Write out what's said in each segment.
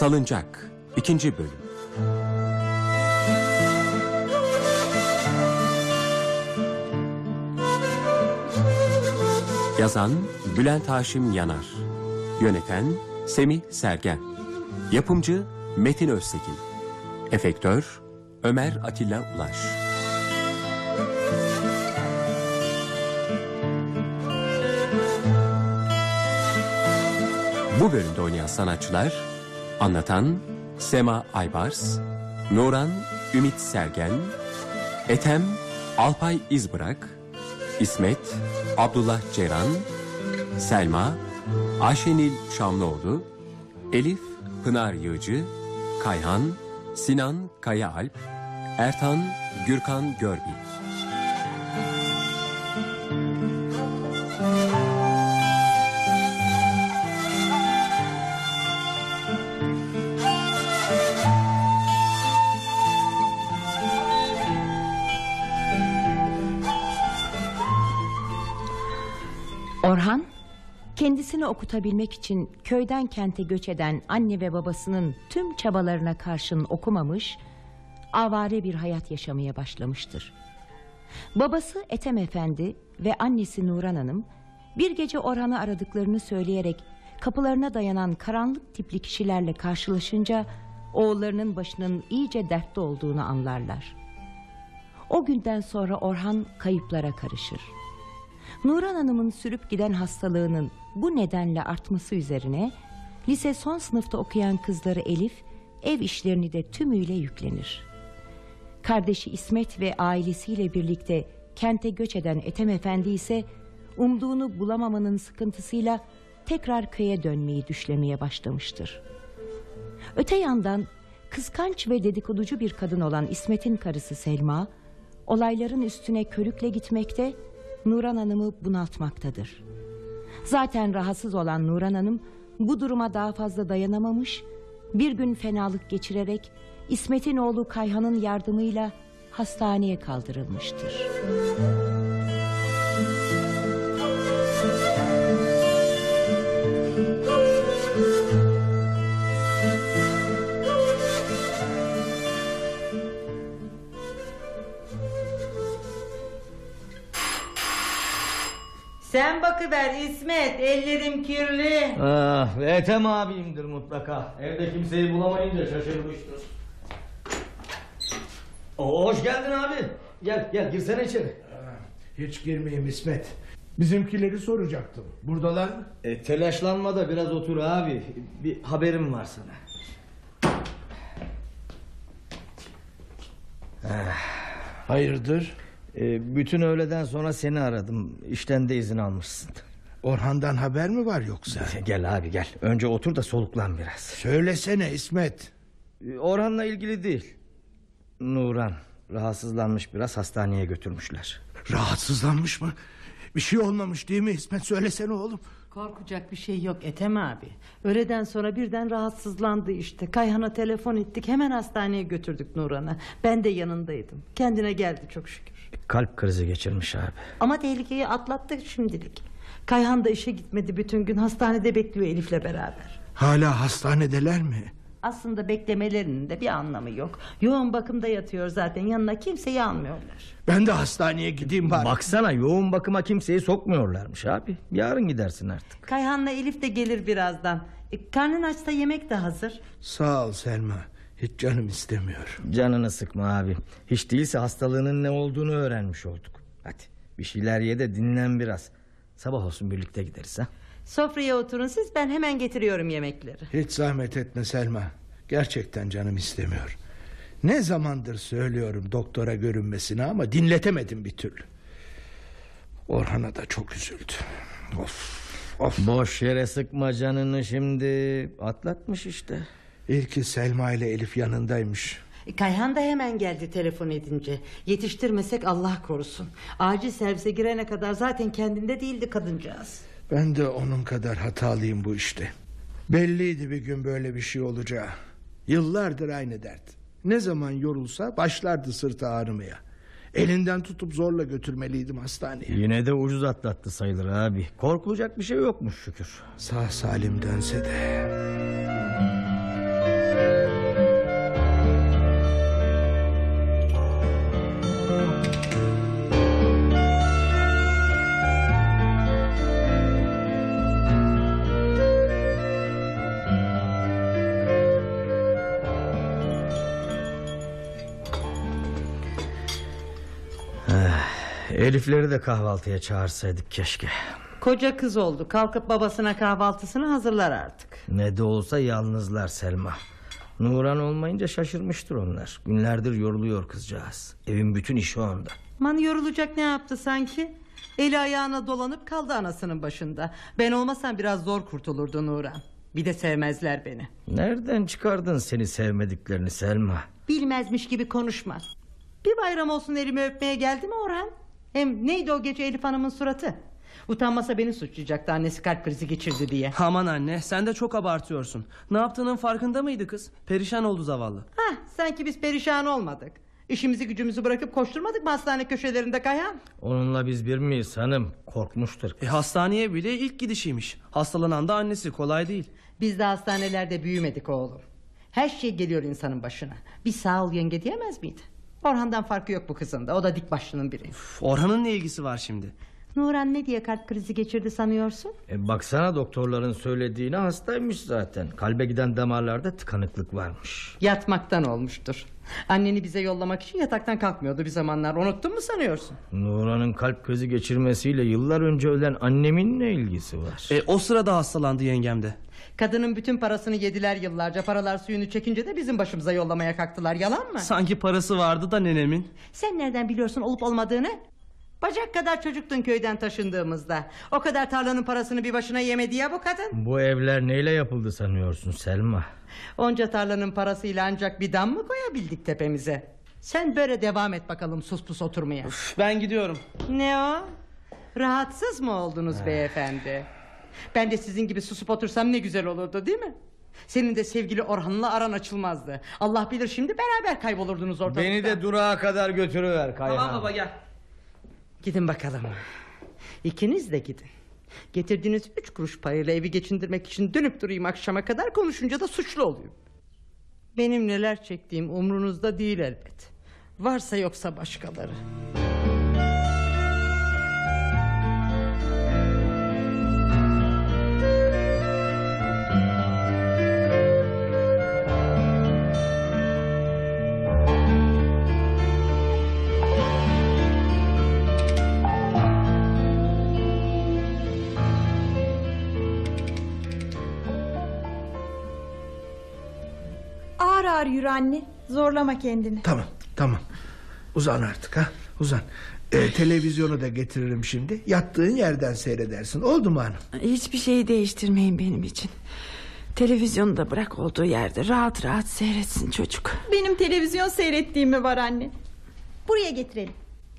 Salıncak 2. Bölüm. Yazan Bülent Haşim Yanar. Yöneten Semih Sergen. Yapımcı Metin Öztekin. Efektör Ömer Atilla Ulaş. Bu bölümde oynayan sanatçılar Anlatan Sema Aybars Nuran Ümit Sergen Etem Alpay İzbırak İsmet Abdullah Ceyran Selma Ayşenil Şamlıoğlu Elif Pınar Yığcı Kayhan Sinan Kaya Alp Ertan Gürkan Görbil Orhan kendisini okutabilmek için köyden kente göç eden anne ve babasının tüm çabalarına karşın okumamış, avare bir hayat yaşamaya başlamıştır. Babası Ethem Efendi ve annesi Nuran Hanım bir gece Orhan'ı aradıklarını söyleyerek kapılarına dayanan karanlık tipli kişilerle karşılaşınca oğullarının başının iyice dertte olduğunu anlarlar. O günden sonra Orhan kayıplara karışır. Nuran Hanım'ın sürüp giden hastalığının bu nedenle artması üzerine lise son sınıfta okuyan kızları Elif ev işlerini de tümüyle yüklenir. Kardeşi İsmet ve ailesiyle birlikte kente göç eden Ethem Efendi ise umduğunu bulamamanın sıkıntısıyla tekrar köye dönmeyi düşlemeye başlamıştır. Öte yandan kıskanç ve dedikoducu bir kadın olan İsmet'in karısı Selma olayların üstüne körükle gitmekte Nuran Hanım'ı bunaltmaktadır. Zaten rahatsız olan Nuran Hanım bu duruma daha fazla dayanamamış, bir gün fenalık geçirerek İsmet'in oğlu Kayhan'ın yardımıyla hastaneye kaldırılmıştır. Sen bakıver İsmet ellerim kirli. Ah, Ethem abimdir mutlaka. Evde kimseyi bulamayınca şaşırmıştır. Oo, hoş geldin abi. Gel gel girsene içeri. Hiç girmeyeyim İsmet. Bizimkileri soracaktım. Buradalar mı? E, telaşlanma da biraz otur abi. Bir haberim var sana. Hayırdır? E, bütün öğleden sonra seni aradım. İşten de izin almışsın. Orhan'dan haber mi var yoksa? Gel abi gel. Önce otur da soluklan biraz. Söylesene İsmet. E, Orhan'la ilgili değil. Nuran rahatsızlanmış biraz hastaneye götürmüşler. Rahatsızlanmış mı? Bir şey olmamış değil mi İsmet? Söylesene oğlum. Korkacak bir şey yok Ethem abi. Öğleden sonra birden rahatsızlandı işte. Kayhan'a telefon ettik hemen hastaneye götürdük Nuran'ı. Ben de yanındaydım. Kendine geldi çok şükür. Kalp krizi geçirmiş abi. Ama tehlikeyi atlattık şimdilik. Kayhan da işe gitmedi bütün gün hastanede bekliyor Elif'le beraber. Hala hastanedeler mi? Aslında beklemelerinin de bir anlamı yok. Yoğun bakımda yatıyor zaten yanına kimseyi almıyorlar. Ben de hastaneye gideyim bari. Baksana yoğun bakıma kimseyi sokmuyorlarmış abi. Yarın gidersin artık. Kayhan'la Elif de gelir birazdan. E, karnın açsa yemek de hazır. Sağ ol Selma. Hiç canım istemiyor. Canını sıkma abi. Hiç değilse hastalığının ne olduğunu öğrenmiş olduk. Hadi bir şeyler ye de dinlen biraz. Sabah olsun birlikte gideriz ha. Sofraya oturun siz ben hemen getiriyorum yemekleri. Hiç zahmet etme Selma. Gerçekten canım istemiyor. Ne zamandır söylüyorum doktora görünmesini ama dinletemedim bir türlü. Orhan'a da çok üzüldü. Of, of. Boş yere sıkma canını şimdi. Atlatmış işte. İlki Selma ile Elif yanındaymış. E, Kayhan da hemen geldi telefon edince. Yetiştirmesek Allah korusun. Acil servise girene kadar zaten kendinde değildi kadıncağız. Ben de onun kadar hatalıyım bu işte. Belliydi bir gün böyle bir şey olacağı. Yıllardır aynı dert. Ne zaman yorulsa başlardı sırtı ağrımaya. Elinden tutup zorla götürmeliydim hastaneye. Yine de ucuz atlattı sayılır abi. Korkulacak bir şey yokmuş şükür. Sağ salim dönse de. Elifleri de kahvaltıya çağırsaydık keşke. Koca kız oldu kalkıp babasına kahvaltısını hazırlar artık. Ne de olsa yalnızlar Selma. Nuran olmayınca şaşırmıştır onlar. Günlerdir yoruluyor kızcağız. Evin bütün işi onda. Man yorulacak ne yaptı sanki? Eli ayağına dolanıp kaldı anasının başında. Ben olmasam biraz zor kurtulurdu Nuran. Bir de sevmezler beni. Nereden çıkardın seni sevmediklerini Selma? Bilmezmiş gibi konuşma. Bir bayram olsun elimi öpmeye geldi mi Orhan? Hem neydi o gece Elif Hanım'ın suratı? Utanmasa beni suçlayacaktı annesi kalp krizi geçirdi diye. Aman anne sen de çok abartıyorsun. Ne yaptığının farkında mıydı kız? Perişan oldu zavallı. Hah sanki biz perişan olmadık. İşimizi gücümüzü bırakıp koşturmadık mı hastane köşelerinde Kayhan? Onunla biz bir miyiz hanım? Korkmuştur. E, hastaneye bile ilk gidişiymiş. Hastalanan da annesi kolay değil. Biz de hastanelerde büyümedik oğlum. Her şey geliyor insanın başına. Bir sağ ol yenge diyemez miydi? Orhan'dan farkı yok bu kızın da. O da dik başlının biri. Üf, Orhan'ın ne ilgisi var şimdi? Nuran ne diye kalp krizi geçirdi sanıyorsun? E baksana doktorların söylediğine hastaymış zaten. Kalbe giden damarlarda tıkanıklık varmış. Yatmaktan olmuştur. Anneni bize yollamak için yataktan kalkmıyordu bir zamanlar. Unuttun mu sanıyorsun? Nuran'ın kalp krizi geçirmesiyle yıllar önce ölen annemin ne ilgisi var? E, o sırada hastalandı yengem de. Kadının bütün parasını yediler yıllarca. Paralar suyunu çekince de bizim başımıza yollamaya kalktılar. Yalan mı? Sanki parası vardı da nenemin. Sen nereden biliyorsun olup olmadığını? Bacak kadar çocuktun köyden taşındığımızda. O kadar tarlanın parasını bir başına yemedi ya bu kadın. Bu evler neyle yapıldı sanıyorsun Selma? Onca tarlanın parasıyla ancak bir dam mı koyabildik tepemize? Sen böyle devam et bakalım sus pus oturmaya. Üf, ben gidiyorum. Ne o? Rahatsız mı oldunuz beyefendi? Ben de sizin gibi susup otursam ne güzel olurdu değil mi? Senin de sevgili Orhan'la aran açılmazdı. Allah bilir şimdi beraber kaybolurdunuz ortalıkta. Beni de durağa kadar götürüver Kayhan. Tamam baba gel. Gidin bakalım. İkiniz de gidin. Getirdiğiniz üç kuruş parayla evi geçindirmek için dönüp durayım akşama kadar konuşunca da suçlu olayım. Benim neler çektiğim umrunuzda değil elbet. Varsa yoksa başkaları. Ağır yürü anne. Zorlama kendini. Tamam tamam. Uzan artık ha uzan. Ee, televizyonu da getiririm şimdi. Yattığın yerden seyredersin. Oldu mu hanım? Hiçbir şeyi değiştirmeyin benim için. Televizyonu da bırak olduğu yerde rahat rahat seyretsin çocuk. Benim televizyon seyrettiğimi var anne. Buraya getirelim.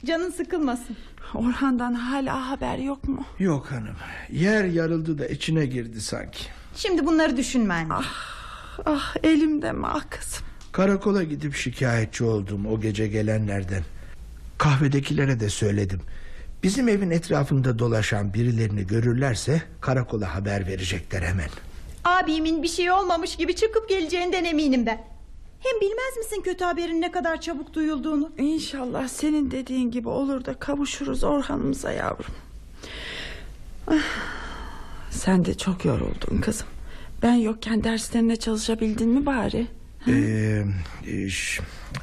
Canın sıkılmasın. Orhan'dan hala haber yok mu? Yok hanım. Yer yarıldı da içine girdi sanki. Şimdi bunları düşünme anne. Ah elimde mi ah kızım? Karakola gidip şikayetçi oldum o gece gelenlerden. Kahvedekilere de söyledim. Bizim evin etrafında dolaşan birilerini görürlerse karakola haber verecekler hemen. Abimin bir şey olmamış gibi çıkıp geleceğinden eminim ben. Hem bilmez misin kötü haberin ne kadar çabuk duyulduğunu? İnşallah senin dediğin gibi olur da kavuşuruz Orhan'ımıza yavrum. Ah, sen de çok yoruldun kızım. Ben yokken derslerine çalışabildin mi bari? Ee, e,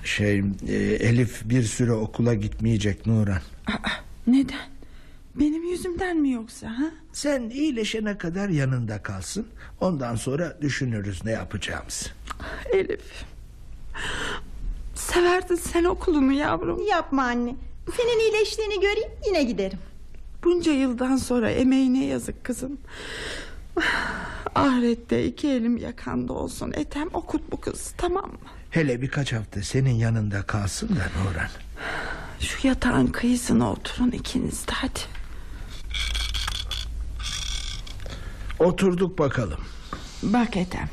şey e, Elif bir süre okula gitmeyecek Nuran. Aa, neden? Benim yüzümden mi yoksa ha? Sen iyileşene kadar yanında kalsın. Ondan sonra düşünürüz ne yapacağımızı. Elif. Severdin sen okulunu yavrum. Yapma anne. Senin iyileştiğini göreyim yine giderim. Bunca yıldan sonra emeğine yazık kızım. Ahirette iki elim yakanda olsun. Etem okut bu kız tamam mı? Hele birkaç hafta senin yanında kalsın da Nuran. Şu yatağın kıyısına oturun ikiniz de hadi. Oturduk bakalım. Bak Ethem.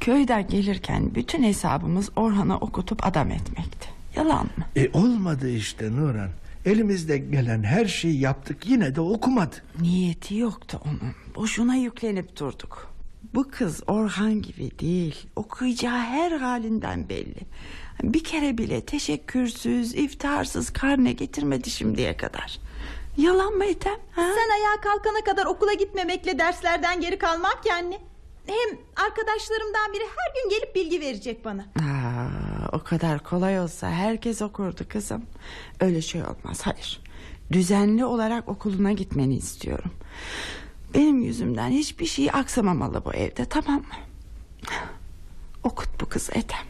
Köyden gelirken bütün hesabımız Orhan'a okutup adam etmekti. Yalan mı? E olmadı işte Nuran. Elimizde gelen her şeyi yaptık yine de okumadı. Niyeti yoktu onun. Boşuna yüklenip durduk. Bu kız Orhan gibi değil. Okuyacağı her halinden belli. Bir kere bile teşekkürsüz, iftarsız karne getirmedi şimdiye kadar. Yalan mı Ethem? Ha? Sen ayağa kalkana kadar okula gitmemekle derslerden geri kalmam ki anne. Hem arkadaşlarımdan biri her gün gelip bilgi verecek bana. Aa, o kadar kolay olsa herkes okurdu kızım. Öyle şey olmaz hayır. Düzenli olarak okuluna gitmeni istiyorum. Benim yüzümden hiçbir şey aksamamalı bu evde tamam mı? Okut bu kızı Ethem.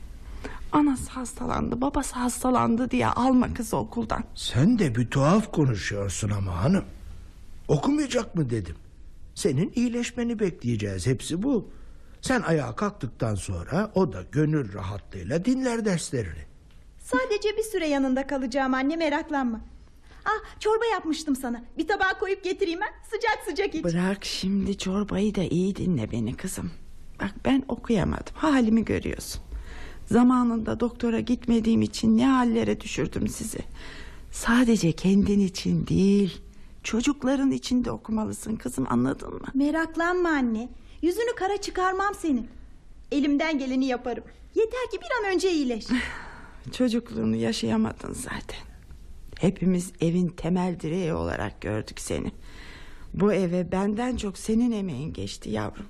Anası hastalandı, babası hastalandı diye alma kızı okuldan. Sen de bir tuhaf konuşuyorsun ama hanım. Okumayacak mı dedim. Senin iyileşmeni bekleyeceğiz hepsi bu. Sen ayağa kalktıktan sonra o da gönül rahatlığıyla dinler derslerini. Sadece bir süre yanında kalacağım anne meraklanma. Ah çorba yapmıştım sana. Bir tabağa koyup getireyim ha. Sıcak sıcak iç. Bırak şimdi çorbayı da iyi dinle beni kızım. Bak ben okuyamadım. Halimi görüyorsun. Zamanında doktora gitmediğim için ne hallere düşürdüm sizi. Sadece kendin için değil, çocukların için de okumalısın kızım anladın mı? Meraklanma anne. Yüzünü kara çıkarmam senin. Elimden geleni yaparım. Yeter ki bir an önce iyileş. Çocukluğunu yaşayamadın zaten. Hepimiz evin temel direği olarak gördük seni. Bu eve benden çok senin emeğin geçti yavrum.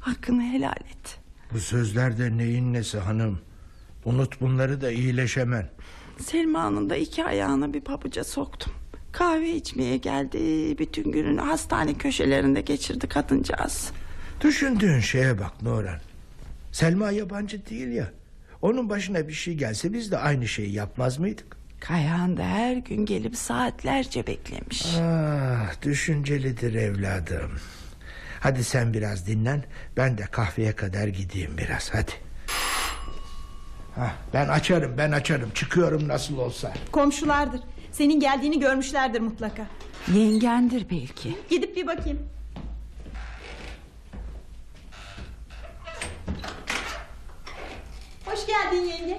Hakkını helal et. Bu sözler de neyin nesi hanım? Unut bunları da iyileş hemen. Selma'nın da iki ayağını bir pabuca soktum. Kahve içmeye geldi. Bütün gününü hastane köşelerinde geçirdi kadıncağız. Düşündüğün şeye bak Nuran. Selma yabancı değil ya. Onun başına bir şey gelse biz de aynı şeyi yapmaz mıydık? Kayhan da her gün gelip saatlerce beklemiş. Ah düşüncelidir evladım. Hadi sen biraz dinlen. Ben de kahveye kadar gideyim biraz hadi. Hah, ben açarım ben açarım çıkıyorum nasıl olsa. Komşulardır. Senin geldiğini görmüşlerdir mutlaka. Yengendir belki. Gidip bir bakayım. Hoş geldin yenge.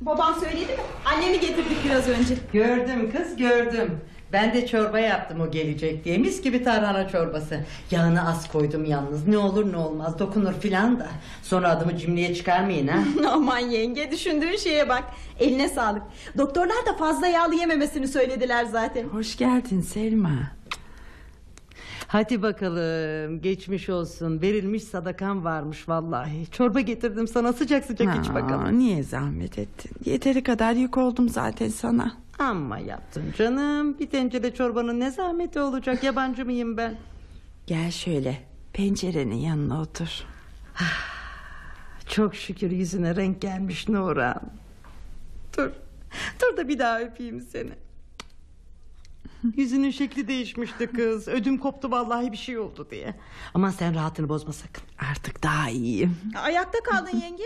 Baban söyledi mi? Annemi getirdik biraz önce. Gördüm kız gördüm. Ben de çorba yaptım o gelecek diye. Mis gibi tarhana çorbası. Yağını az koydum yalnız. Ne olur ne olmaz dokunur filan da. Sonra adımı cimriye çıkarmayın ha. Aman yenge düşündüğün şeye bak. Eline sağlık. Doktorlar da fazla yağlı yememesini söylediler zaten. Hoş geldin Selma. Hadi bakalım geçmiş olsun. Verilmiş sadakan varmış vallahi. Çorba getirdim sana sıcak sıcak iç Aa, bakalım. Niye zahmet ettin? Yeteri kadar yük oldum zaten sana. Amma yaptın canım. Bir tencere çorbanın ne zahmeti olacak yabancı mıyım ben? Gel şöyle pencerenin yanına otur. Çok şükür yüzüne renk gelmiş Nurhan. Dur. Dur da bir daha öpeyim seni. Yüzünün şekli değişmişti kız. Ödüm koptu vallahi bir şey oldu diye. Aman sen rahatını bozma sakın. Artık daha iyiyim. Ayakta kaldın yenge.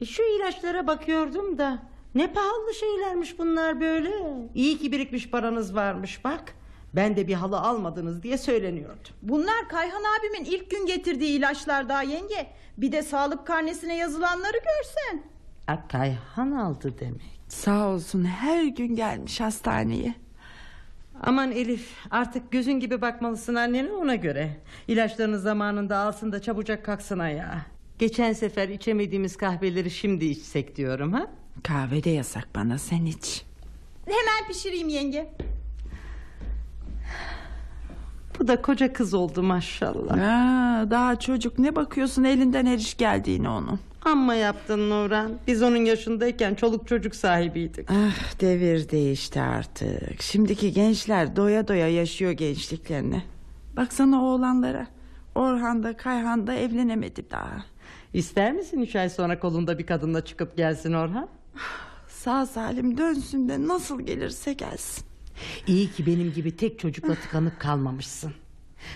E, Şu ilaçlara bakıyordum da ne pahalı şeylermiş bunlar böyle. İyi ki birikmiş paranız varmış bak. Ben de bir halı almadınız diye söyleniyordum. Bunlar Kayhan abimin ilk gün getirdiği ilaçlar daha yenge. Bir de sağlık karnesine yazılanları görsen. Akayhan aldı demek. Sağ olsun her gün gelmiş hastaneye. Aman Elif artık gözün gibi bakmalısın annene ona göre. İlaçlarını zamanında alsın da çabucak kalksın ayağa. Geçen sefer içemediğimiz kahveleri şimdi içsek diyorum ha. Kahve de yasak bana sen iç. Hemen pişireyim yenge. Bu da koca kız oldu maşallah. Aa, daha çocuk ne bakıyorsun elinden her iş geldiğini onun. Amma yaptın Nurhan. Biz onun yaşındayken çoluk çocuk sahibiydik. Ah, devir değişti artık. Şimdiki gençler doya doya yaşıyor gençliklerini. Baksana oğlanlara. Orhan da Kayhan da evlenemedi daha. İster misin üç ay sonra kolunda bir kadınla çıkıp gelsin Orhan? Sağ salim dönsün de nasıl gelirse gelsin. İyi ki benim gibi tek çocukla tıkanıp kalmamışsın.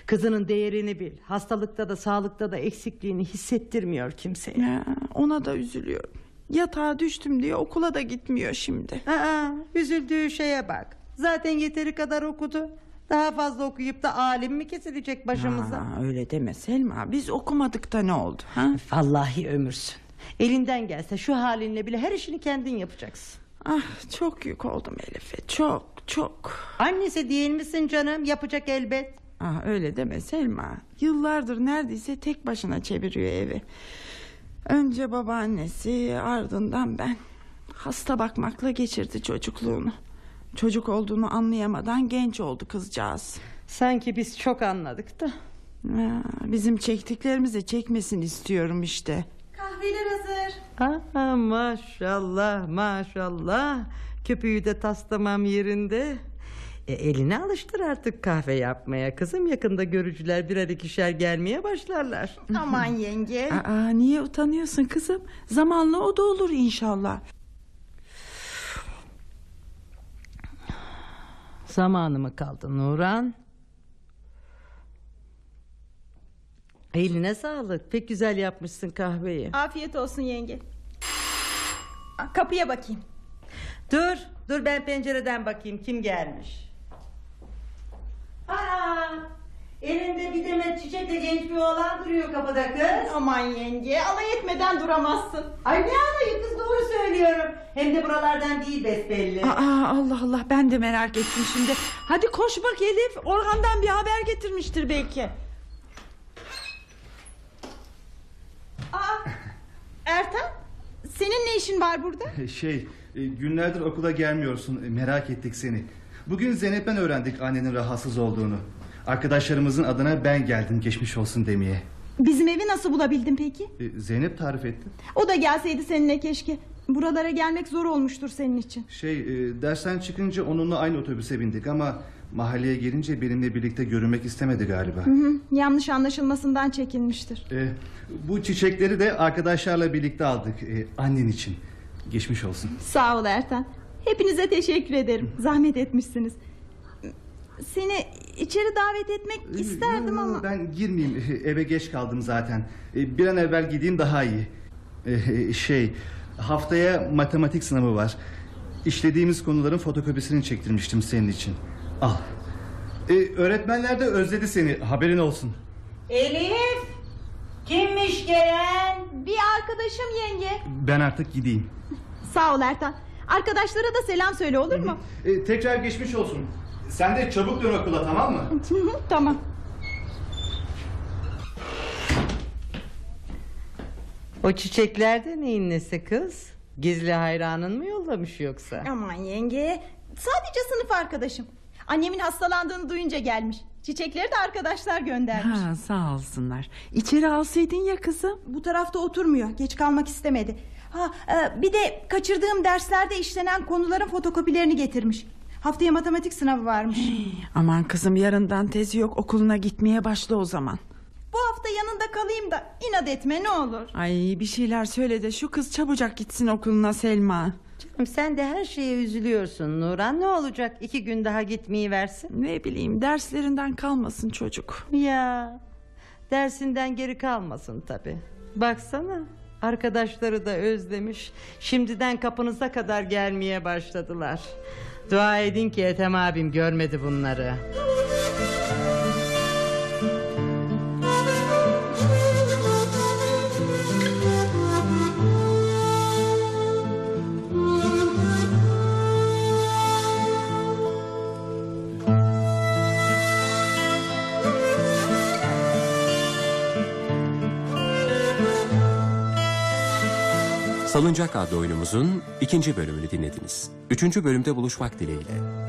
Kızının değerini bil. Hastalıkta da sağlıkta da eksikliğini hissettirmiyor kimseye. Ya, ona da üzülüyorum. Yatağa düştüm diye okula da gitmiyor şimdi. Aa, üzüldüğü şeye bak. Zaten yeteri kadar okudu. Daha fazla okuyup da alim mi kesilecek başımıza? Aa, öyle deme Selma. Biz okumadık da ne oldu? Ha? Vallahi ömürsün. Elinden gelse şu halinle bile her işini kendin yapacaksın. Ah, çok yük oldum Elif'e. Çok çok. Annesi değil misin canım? Yapacak elbet. Ah, öyle deme Selma. Yıllardır neredeyse tek başına çeviriyor evi. Önce babaannesi ardından ben. Hasta bakmakla geçirdi çocukluğunu. Çocuk olduğunu anlayamadan genç oldu kızcağız. Sanki biz çok anladık da. Ya, bizim çektiklerimizi çekmesin istiyorum işte. Kahveler hazır. Aa, maşallah maşallah. Köpüğü de taslamam yerinde. E, elini alıştır artık kahve yapmaya kızım. Yakında görücüler birer ikişer gelmeye başlarlar. Aman yenge. Aa, niye utanıyorsun kızım? Zamanla o da olur inşallah. Zamanı mı kaldı Nuran? Eline sağlık. Pek güzel yapmışsın kahveyi. Afiyet olsun yenge. Kapıya bakayım. Dur, dur ben pencereden bakayım kim gelmiş. Aa, elinde bir demet çiçekle genç bir oğlan duruyor kapıda kız. Aman yenge alay etmeden duramazsın. Ay ne alayı kız doğru söylüyorum. Hem de buralardan değil besbelli. Aa, Allah Allah ben de merak ettim şimdi. Hadi koş bak Elif. Orhan'dan bir haber getirmiştir belki. Aa, Ertan senin ne işin var burada? Şey, e, günlerdir okula gelmiyorsun. E, Merak ettik seni. Bugün Zeynep'ten öğrendik annenin rahatsız olduğunu. Arkadaşlarımızın adına ben geldim geçmiş olsun demeye. Bizim evi nasıl bulabildin peki? E, Zeynep tarif etti. O da gelseydi seninle keşke. Buralara gelmek zor olmuştur senin için. Şey, e, dersten çıkınca onunla aynı otobüse bindik ama mahalleye gelince benimle birlikte görünmek istemedi galiba. Hı hı, yanlış anlaşılmasından çekinmiştir. E, bu çiçekleri de arkadaşlarla birlikte aldık. E, annen için. Geçmiş olsun. Sağ ol Ertan. Hepinize teşekkür ederim. Zahmet etmişsiniz. Seni içeri davet etmek isterdim Yo, ama. Ben girmeyeyim eve geç kaldım zaten E, Bir an evvel gideyim daha iyi E, Şey haftaya matematik sınavı var İşlediğimiz konuların fotokopisini çektirmiştim senin için Al Öğretmenler de özledi seni haberin olsun Elif! Kimmiş gelen? Bir arkadaşım yenge. Ben artık gideyim Sağ ol Ertan. Arkadaşlara da selam söyle olur mu? Tekrar geçmiş olsun Sen de çabuk dön okula tamam mı? Tamam. O çiçeklerde neyin nesi kız? Gizli hayranın mı yollamış yoksa? Aman yenge. Sadece sınıf arkadaşım. Annemin hastalandığını duyunca gelmiş. Çiçekleri de arkadaşlar göndermiş. Ha, sağ olsunlar. İçeri alsaydın ya kızım. Bu tarafta oturmuyor. Geç kalmak istemedi. Ha, e, bir de kaçırdığım derslerde işlenen konuların fotokopilerini getirmiş. Haftaya matematik sınavı varmış. Aman kızım yarından tezi yok okuluna gitmeye başla o zaman. Bu hafta yanında kalayım da inat etme ne olur. Ay bir şeyler söyle de şu kız çabucak gitsin okuluna Selma. Canım sen de her şeye üzülüyorsun Nuran. Ne olacak iki gün daha gitmeyi versin? Ne bileyim derslerinden kalmasın çocuk. Ya dersinden geri kalmasın tabi. Baksana arkadaşları da özlemiş. Şimdiden kapınıza kadar gelmeye başladılar. Dua edin ki Ethem abim görmedi bunları. Salıncak adlı oyunumuzun ikinci bölümünü dinlediniz. Üçüncü bölümde buluşmak dileğiyle.